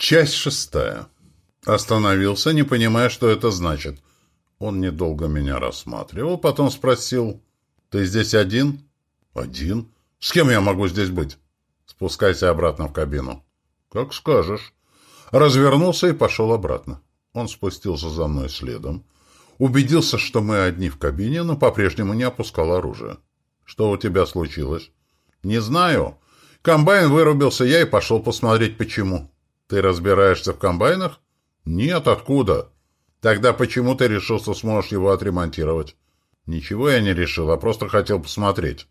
Часть шестая. Остановился, не понимая, что это значит. Он недолго меня рассматривал, потом спросил, «Ты здесь один?» «Один? С кем я могу здесь быть?» «Спускайся обратно в кабину». «Как скажешь». Развернулся и пошел обратно. Он спустился за мной следом. Убедился, что мы одни в кабине, но по-прежнему не опускал оружие. «Что у тебя случилось?» «Не знаю. Комбайн вырубился, я и пошел посмотреть, почему». Ты разбираешься в комбайнах? Нет, откуда? Тогда почему ты решил, что сможешь его отремонтировать? Ничего я не решил, а просто хотел посмотреть.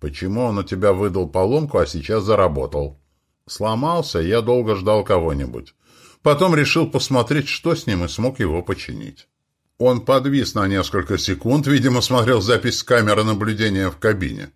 Почему он у тебя выдал поломку, а сейчас заработал? Сломался, я долго ждал кого-нибудь. Потом решил посмотреть, что с ним, и смог его починить. Он подвис на несколько секунд, видимо, смотрел запись с камеры наблюдения в кабине.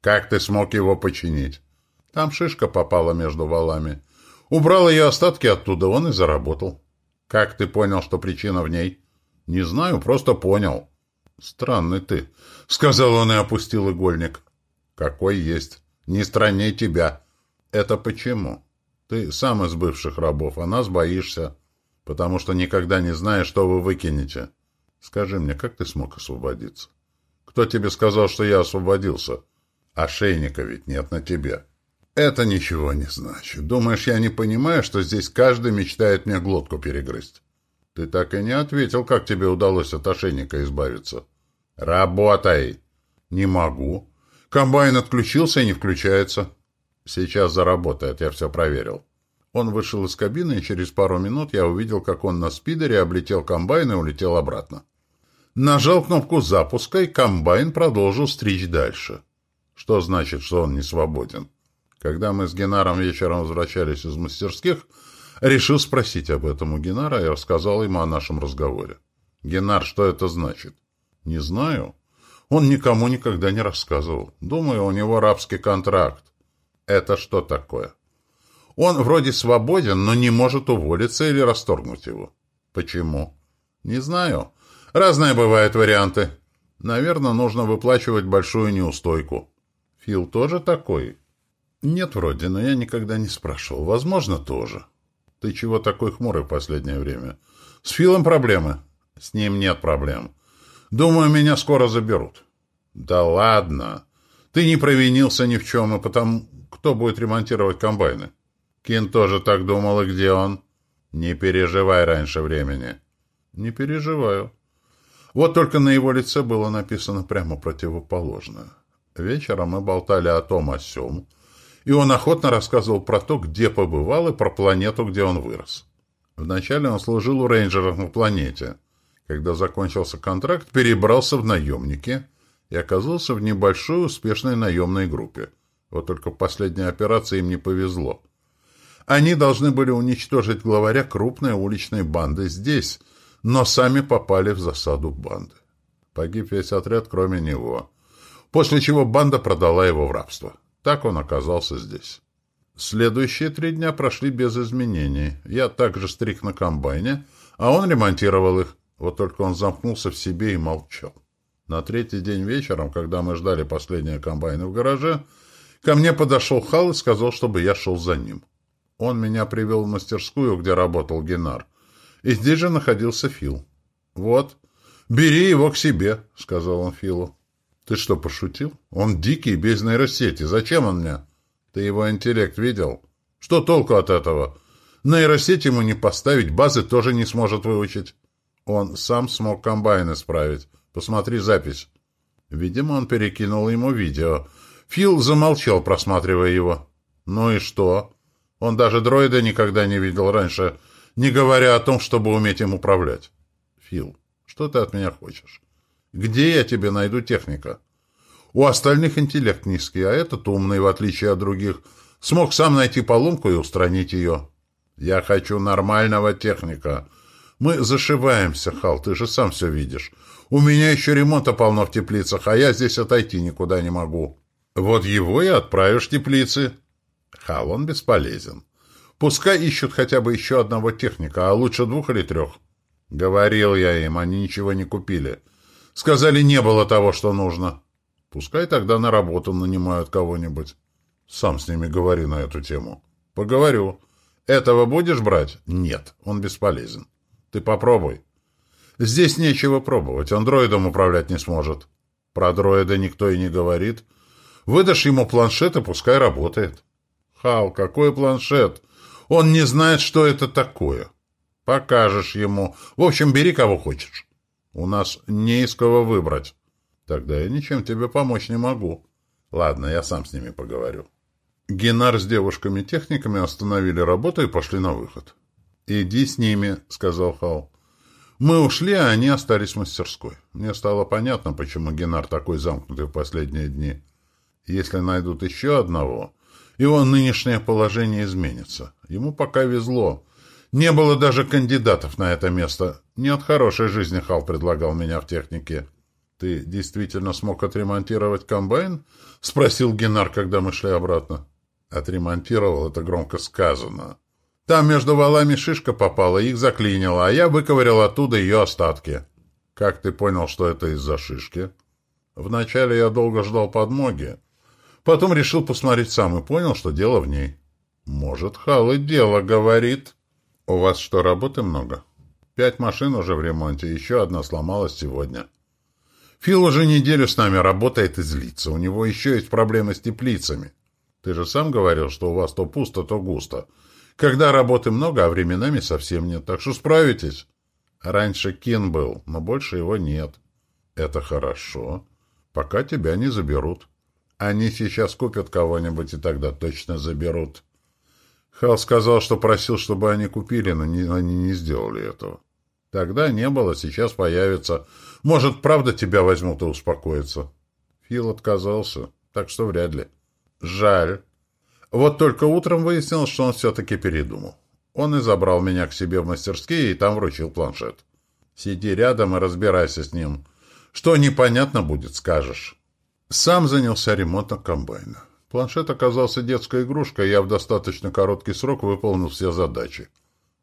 Как ты смог его починить? Там шишка попала между валами. Убрал ее остатки оттуда, он и заработал. Как ты понял, что причина в ней? Не знаю, просто понял. Странный ты, сказал он и опустил игольник. Какой есть. Не странней тебя. Это почему? Ты сам из бывших рабов, а нас боишься, потому что никогда не знаешь, что вы выкинете. Скажи мне, как ты смог освободиться? Кто тебе сказал, что я освободился? Ошейника ведь нет на тебе. Это ничего не значит. Думаешь, я не понимаю, что здесь каждый мечтает мне глотку перегрызть? Ты так и не ответил, как тебе удалось от ошейника избавиться. Работай! Не могу. Комбайн отключился и не включается. Сейчас заработает, я все проверил. Он вышел из кабины, и через пару минут я увидел, как он на спидере облетел комбайн и улетел обратно. Нажал кнопку запуска, и комбайн продолжил стричь дальше. Что значит, что он не свободен? Когда мы с Генаром вечером возвращались из мастерских, решил спросить об этом у Генара и рассказал ему о нашем разговоре. «Генар, что это значит?» «Не знаю. Он никому никогда не рассказывал. Думаю, у него рабский контракт». «Это что такое?» «Он вроде свободен, но не может уволиться или расторгнуть его». «Почему?» «Не знаю. Разные бывают варианты. Наверное, нужно выплачивать большую неустойку». «Фил тоже такой?» «Нет, вроде, но я никогда не спрашивал. Возможно, тоже. Ты чего такой хмурый в последнее время? С Филом проблемы?» «С ним нет проблем. Думаю, меня скоро заберут». «Да ладно. Ты не провинился ни в чем, и потому кто будет ремонтировать комбайны?» «Кин тоже так думал, и где он?» «Не переживай раньше времени». «Не переживаю». Вот только на его лице было написано прямо противоположное. Вечером мы болтали о том, о сём, и он охотно рассказывал про то, где побывал, и про планету, где он вырос. Вначале он служил у рейнджеров на планете. Когда закончился контракт, перебрался в наемники и оказался в небольшой успешной наемной группе. Вот только в последней операции им не повезло. Они должны были уничтожить главаря крупной уличной банды здесь, но сами попали в засаду банды. Погиб весь отряд, кроме него. После чего банда продала его в рабство. Так он оказался здесь. Следующие три дня прошли без изменений. Я также стриг на комбайне, а он ремонтировал их. Вот только он замкнулся в себе и молчал. На третий день вечером, когда мы ждали последние комбайны в гараже, ко мне подошел Хал и сказал, чтобы я шел за ним. Он меня привел в мастерскую, где работал Генар. И здесь же находился Фил. «Вот, бери его к себе», — сказал он Филу. Ты что, пошутил? Он дикий, без нейросети. Зачем он мне? Ты его интеллект видел? Что толку от этого? Нейросеть ему не поставить, базы тоже не сможет выучить. Он сам смог комбайн исправить. Посмотри запись. Видимо, он перекинул ему видео. Фил замолчал, просматривая его. Ну и что? Он даже дроида никогда не видел раньше, не говоря о том, чтобы уметь им управлять. Фил, что ты от меня хочешь? Где я тебе найду техника? У остальных интеллект низкий, а этот умный, в отличие от других, смог сам найти поломку и устранить ее. Я хочу нормального техника. Мы зашиваемся, Хал, ты же сам все видишь. У меня еще ремонта полно в теплицах, а я здесь отойти никуда не могу. Вот его и отправишь в теплицы. Хал, он бесполезен. Пускай ищут хотя бы еще одного техника, а лучше двух или трех. Говорил я им, они ничего не купили. Сказали, не было того, что нужно. Пускай тогда на работу нанимают кого-нибудь. Сам с ними говори на эту тему. Поговорю. Этого будешь брать? Нет, он бесполезен. Ты попробуй. Здесь нечего пробовать, он дроидом управлять не сможет. Про дроида никто и не говорит. Выдашь ему планшет, и пускай работает. Хал, какой планшет? Он не знает, что это такое. Покажешь ему. В общем, бери кого хочешь. У нас не из кого выбрать. Тогда я ничем тебе помочь не могу. Ладно, я сам с ними поговорю. Генар с девушками-техниками остановили работу и пошли на выход. «Иди с ними», — сказал Хал. Мы ушли, а они остались в мастерской. Мне стало понятно, почему Генар такой замкнутый в последние дни. Если найдут еще одного, его нынешнее положение изменится. Ему пока везло. Не было даже кандидатов на это место. Не от хорошей жизни Хал предлагал меня в технике. «Ты действительно смог отремонтировать комбайн?» — спросил Генар, когда мы шли обратно. «Отремонтировал» — это громко сказано. Там между валами шишка попала, их заклинило, а я выковырял оттуда ее остатки. Как ты понял, что это из-за шишки? Вначале я долго ждал подмоги. Потом решил посмотреть сам и понял, что дело в ней. Может, Хал и дело говорит. У вас что, работы много? Пять машин уже в ремонте, еще одна сломалась сегодня. Фил уже неделю с нами работает и злится. У него еще есть проблемы с теплицами. Ты же сам говорил, что у вас то пусто, то густо. Когда работы много, а временами совсем нет. Так что справитесь. Раньше Кин был, но больше его нет. Это хорошо. Пока тебя не заберут. Они сейчас купят кого-нибудь, и тогда точно заберут. Хал сказал, что просил, чтобы они купили, но не, они не сделали этого. Тогда не было, сейчас появится. Может, правда тебя возьмут и успокоятся. Фил отказался, так что вряд ли. Жаль. Вот только утром выяснилось, что он все-таки передумал. Он и забрал меня к себе в мастерские и там вручил планшет. Сиди рядом и разбирайся с ним. Что непонятно будет, скажешь. Сам занялся ремонтом комбайна. Планшет оказался детской игрушкой, я в достаточно короткий срок выполнил все задачи.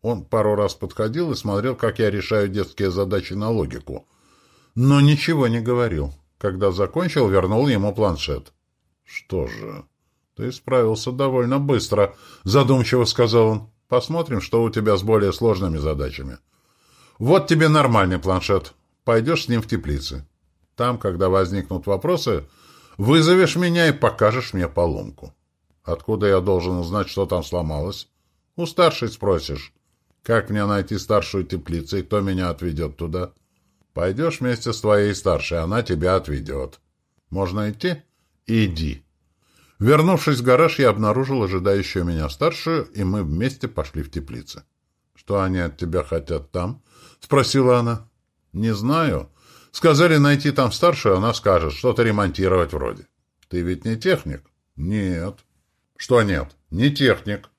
Он пару раз подходил и смотрел, как я решаю детские задачи на логику. Но ничего не говорил. Когда закончил, вернул ему планшет. Что же... «Ты справился довольно быстро», — задумчиво сказал он. «Посмотрим, что у тебя с более сложными задачами». «Вот тебе нормальный планшет. Пойдешь с ним в теплицы. Там, когда возникнут вопросы, вызовешь меня и покажешь мне поломку. Откуда я должен узнать, что там сломалось? У старшей спросишь. Как мне найти старшую теплицу и кто меня отведет туда? Пойдешь вместе с твоей старшей, она тебя отведет. Можно идти? Иди». Вернувшись в гараж, я обнаружил ожидающую меня старшую, и мы вместе пошли в теплицы. — Что они от тебя хотят там? — спросила она. — Не знаю. Сказали найти там старшую, она скажет, что-то ремонтировать вроде. — Ты ведь не техник? — Нет. — Что нет? Не техник.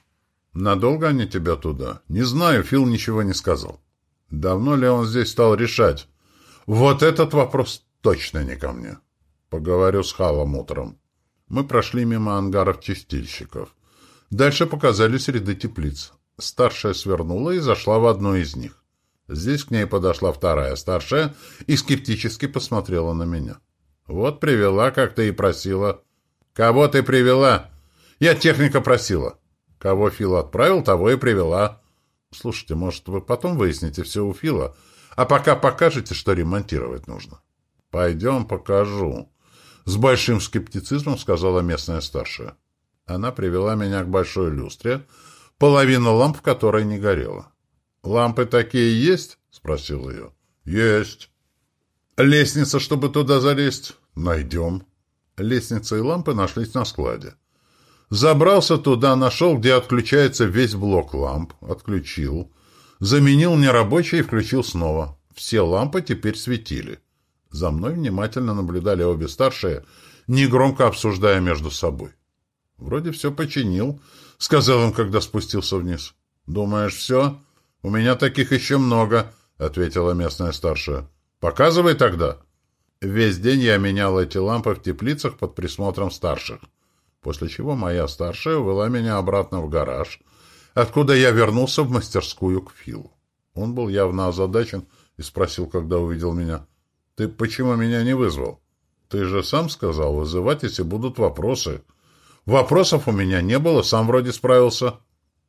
— Надолго они тебя туда? — Не знаю, Фил ничего не сказал. — Давно ли он здесь стал решать? — Вот этот вопрос точно не ко мне. Поговорю с Халом утром. Мы прошли мимо ангаров чистильщиков. Дальше показались ряды теплиц. Старшая свернула и зашла в одну из них. Здесь к ней подошла вторая старшая и скептически посмотрела на меня. «Вот привела, как ты и просила». «Кого ты привела?» «Я техника просила». «Кого Фил отправил, того и привела». «Слушайте, может, вы потом выясните все у Фила, а пока покажете, что ремонтировать нужно». «Пойдем, покажу». С большим скептицизмом сказала местная старшая. Она привела меня к большой люстре, половина ламп в которой не горела. «Лампы такие есть?» — спросил ее. «Есть». «Лестница, чтобы туда залезть?» «Найдем». Лестница и лампы нашлись на складе. Забрался туда, нашел, где отключается весь блок ламп. Отключил. Заменил нерабочий и включил снова. Все лампы теперь светили. За мной внимательно наблюдали обе старшие, негромко обсуждая между собой. «Вроде все починил», — сказал он, когда спустился вниз. «Думаешь, все? У меня таких еще много», — ответила местная старшая. «Показывай тогда». Весь день я менял эти лампы в теплицах под присмотром старших, после чего моя старшая увела меня обратно в гараж, откуда я вернулся в мастерскую к Филу. Он был явно озадачен и спросил, когда увидел меня — ты почему меня не вызвал? Ты же сам сказал, вызывать, если будут вопросы. Вопросов у меня не было, сам вроде справился.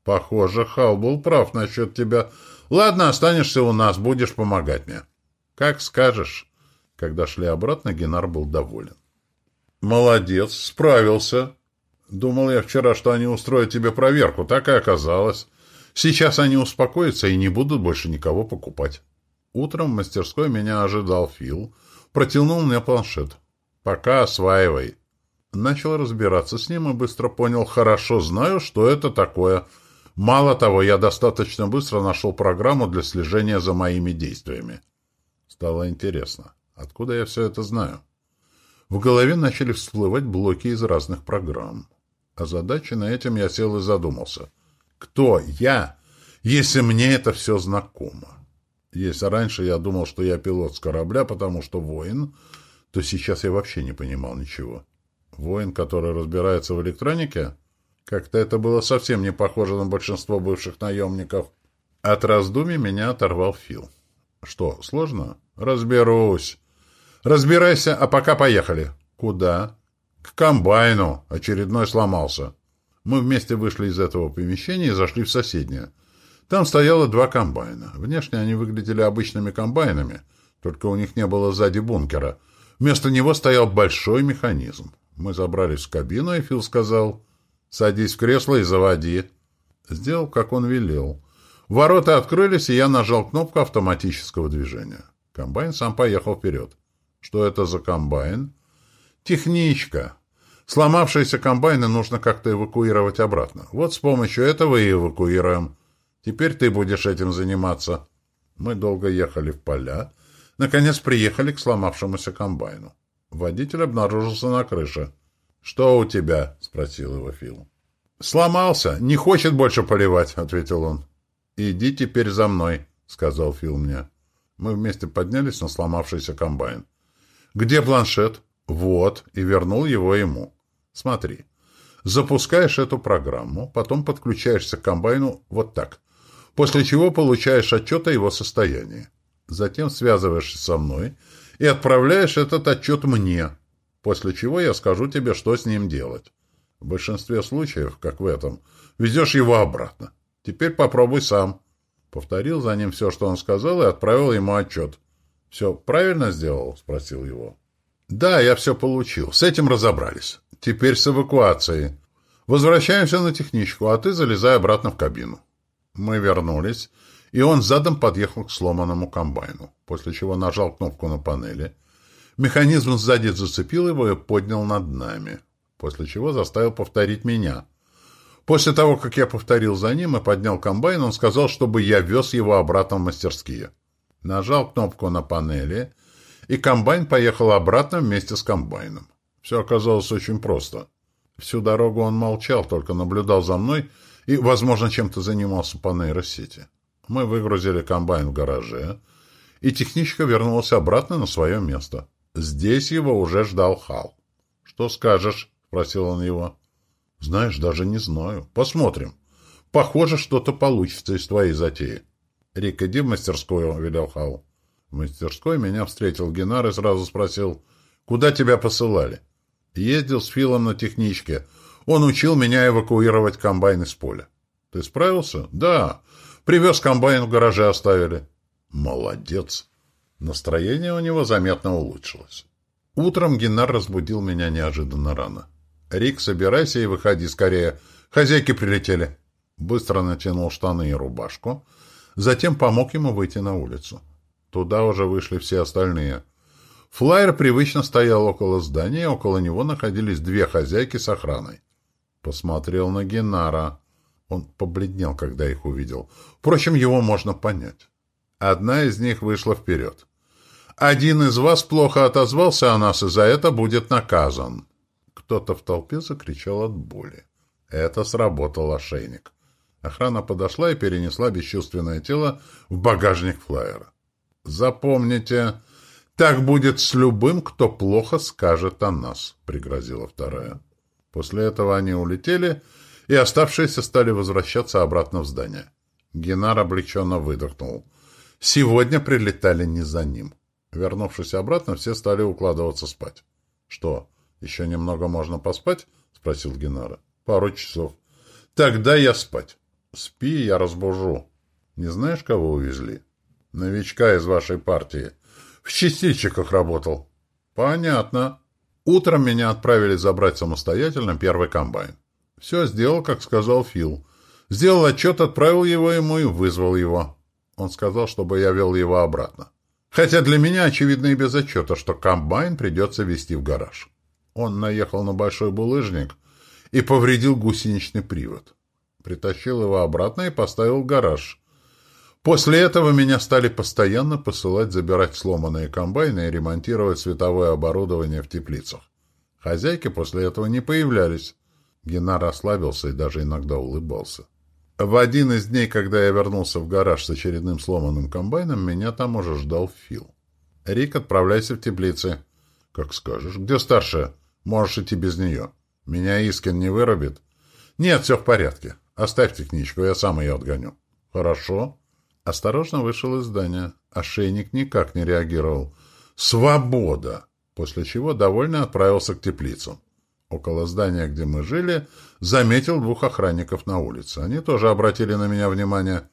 Похоже, Хал был прав насчет тебя. Ладно, останешься у нас, будешь помогать мне. Как скажешь. Когда шли обратно, Генар был доволен. Молодец, справился. Думал я вчера, что они устроят тебе проверку, так и оказалось. Сейчас они успокоятся и не будут больше никого покупать. Утром в мастерской меня ожидал Фил, протянул мне планшет. «Пока осваивай». Начал разбираться с ним и быстро понял, хорошо знаю, что это такое. Мало того, я достаточно быстро нашел программу для слежения за моими действиями. Стало интересно, откуда я все это знаю? В голове начали всплывать блоки из разных программ. Озадаченный этим я сел и задумался. Кто я, если мне это все знакомо? Если раньше я думал, что я пилот с корабля, потому что воин, то сейчас я вообще не понимал ничего. Воин, который разбирается в электронике? Как-то это было совсем не похоже на большинство бывших наемников. От раздумий меня оторвал Фил. Что, сложно? Разберусь. Разбирайся, а пока поехали. Куда? К комбайну. Очередной сломался. Мы вместе вышли из этого помещения и зашли в соседнее. Там стояло два комбайна. Внешне они выглядели обычными комбайнами, только у них не было сзади бункера. Вместо него стоял большой механизм. Мы забрались в кабину, и Фил сказал, «Садись в кресло и заводи». Сделал, как он велел. Ворота открылись, и я нажал кнопку автоматического движения. Комбайн сам поехал вперед. Что это за комбайн? Техничка. Сломавшиеся комбайны нужно как-то эвакуировать обратно. Вот с помощью этого и эвакуируем. Теперь ты будешь этим заниматься. Мы долго ехали в поля. Наконец приехали к сломавшемуся комбайну. Водитель обнаружился на крыше. «Что у тебя?» — спросил его Фил. «Сломался. Не хочет больше поливать», — ответил он. «Иди теперь за мной», — сказал Фил мне. Мы вместе поднялись на сломавшийся комбайн. «Где планшет?» «Вот», и вернул его ему. «Смотри. Запускаешь эту программу, потом подключаешься к комбайну вот так после чего получаешь отчет о его состоянии. Затем связываешься со мной и отправляешь этот отчет мне, после чего я скажу тебе, что с ним делать. В большинстве случаев, как в этом, везешь его обратно. Теперь попробуй сам. Повторил за ним все, что он сказал, и отправил ему отчет. «Все правильно сделал?» — спросил его. «Да, я все получил. С этим разобрались. Теперь с эвакуацией. Возвращаемся на техничку, а ты залезай обратно в кабину». Мы вернулись, и он задом подъехал к сломанному комбайну, после чего нажал кнопку на панели. Механизм сзади зацепил его и поднял над нами, после чего заставил повторить меня. После того, как я повторил за ним и поднял комбайн, он сказал, чтобы я вез его обратно в мастерские. Нажал кнопку на панели, и комбайн поехал обратно вместе с комбайном. Все оказалось очень просто. Всю дорогу он молчал, только наблюдал за мной и, возможно, чем-то занимался по нейросети. Мы выгрузили комбайн в гараже, и техничка вернулась обратно на свое место. Здесь его уже ждал Хал. «Что скажешь?» — спросил он его. «Знаешь, даже не знаю. Посмотрим. Похоже, что-то получится из твоей затеи». «Рик, иди в мастерскую», — велел Хал. В мастерской меня встретил Генар и сразу спросил, «Куда тебя посылали?» «Ездил с Филом на техничке. Он учил меня эвакуировать комбайн из поля. Ты справился? Да. Привез комбайн в гараже оставили. Молодец. Настроение у него заметно улучшилось. Утром Геннар разбудил меня неожиданно рано. «Рик, собирайся и выходи скорее. Хозяйки прилетели». Быстро натянул штаны и рубашку. Затем помог ему выйти на улицу. Туда уже вышли все остальные. Флайер привычно стоял около здания, около него находились две хозяйки с охраной. Посмотрел на Генара. Он побледнел, когда их увидел. Впрочем, его можно понять. Одна из них вышла вперед. «Один из вас плохо отозвался о нас, и за это будет наказан». Кто-то в толпе закричал от боли. Это сработал ошейник. Охрана подошла и перенесла бесчувственное тело в багажник флайера. «Запомните, так будет с любым, кто плохо скажет о нас», — пригрозила вторая. После этого они улетели, и оставшиеся стали возвращаться обратно в здание. Генар облегченно выдохнул. Сегодня прилетали не за ним. Вернувшись обратно, все стали укладываться спать. — Что, еще немного можно поспать? — спросил Генара. — Пару часов. — Тогда я спать. Спи, я разбужу. Не знаешь, кого увезли? Новичка из вашей партии. В чистильщиках работал. Понятно. Утром меня отправили забрать самостоятельно первый комбайн. Все сделал, как сказал Фил. Сделал отчет, отправил его ему и вызвал его. Он сказал, чтобы я вел его обратно. Хотя для меня очевидно и без отчета, что комбайн придется везти в гараж. Он наехал на большой булыжник и повредил гусеничный привод. Притащил его обратно и поставил в гараж. После этого меня стали постоянно посылать забирать сломанные комбайны и ремонтировать световое оборудование в теплицах. Хозяйки после этого не появлялись. Гена расслабился и даже иногда улыбался. В один из дней, когда я вернулся в гараж с очередным сломанным комбайном, меня там уже ждал Фил. «Рик, отправляйся в теплицы». «Как скажешь. Где старшая? Можешь идти без нее. Меня Искин не вырубит?» «Нет, все в порядке. Оставь техничку, я сам ее отгоню». «Хорошо». Осторожно вышел из здания. Ошейник никак не реагировал. «Свобода!» После чего довольно отправился к теплицам. Около здания, где мы жили, заметил двух охранников на улице. Они тоже обратили на меня внимание.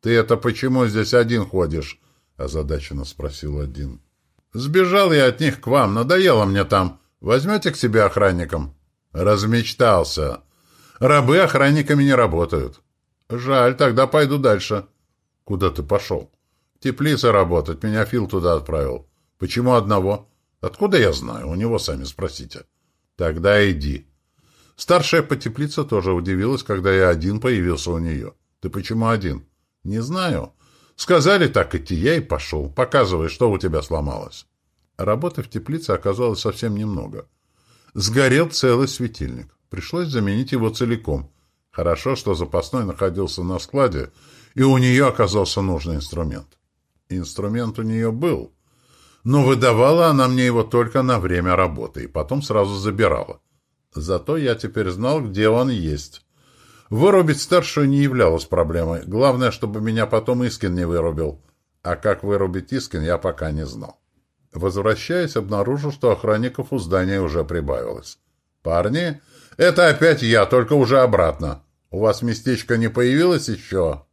«Ты это почему здесь один ходишь?» — озадаченно спросил один. «Сбежал я от них к вам, надоело мне там. Возьмете к себе охранником?» «Размечтался. Рабы охранниками не работают». «Жаль, тогда пойду дальше». «Куда ты пошел?» «Теплица работать. Меня Фил туда отправил». «Почему одного?» «Откуда я знаю? У него сами спросите». «Тогда иди». Старшая по теплице тоже удивилась, когда я один появился у нее. «Ты почему один?» «Не знаю. Сказали так идти, я и пошел. Показывай, что у тебя сломалось». Работы в теплице оказалось совсем немного. Сгорел целый светильник. Пришлось заменить его целиком. Хорошо, что запасной находился на складе, и у нее оказался нужный инструмент. Инструмент у нее был, но выдавала она мне его только на время работы, и потом сразу забирала. Зато я теперь знал, где он есть. Вырубить старшую не являлось проблемой. Главное, чтобы меня потом Искин не вырубил. А как вырубить Искин, я пока не знал. Возвращаясь, обнаружил, что охранников у здания уже прибавилось. «Парни, это опять я, только уже обратно. У вас местечко не появилось еще?»